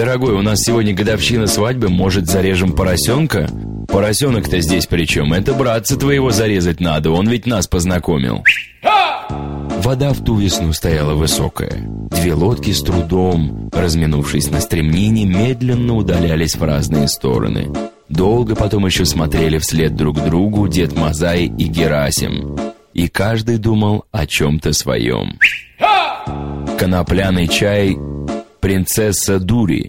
Дорогой, у нас сегодня годовщина свадьбы, может, зарежем поросенка? Поросенок-то здесь при чем? Это братца твоего зарезать надо, он ведь нас познакомил. Вода в ту весну стояла высокая. Две лодки с трудом, разминувшись на стремнине, медленно удалялись в разные стороны. Долго потом еще смотрели вслед друг другу Дед Мазай и Герасим. И каждый думал о чем-то своем. Конопляный чай «Принцесса Дури»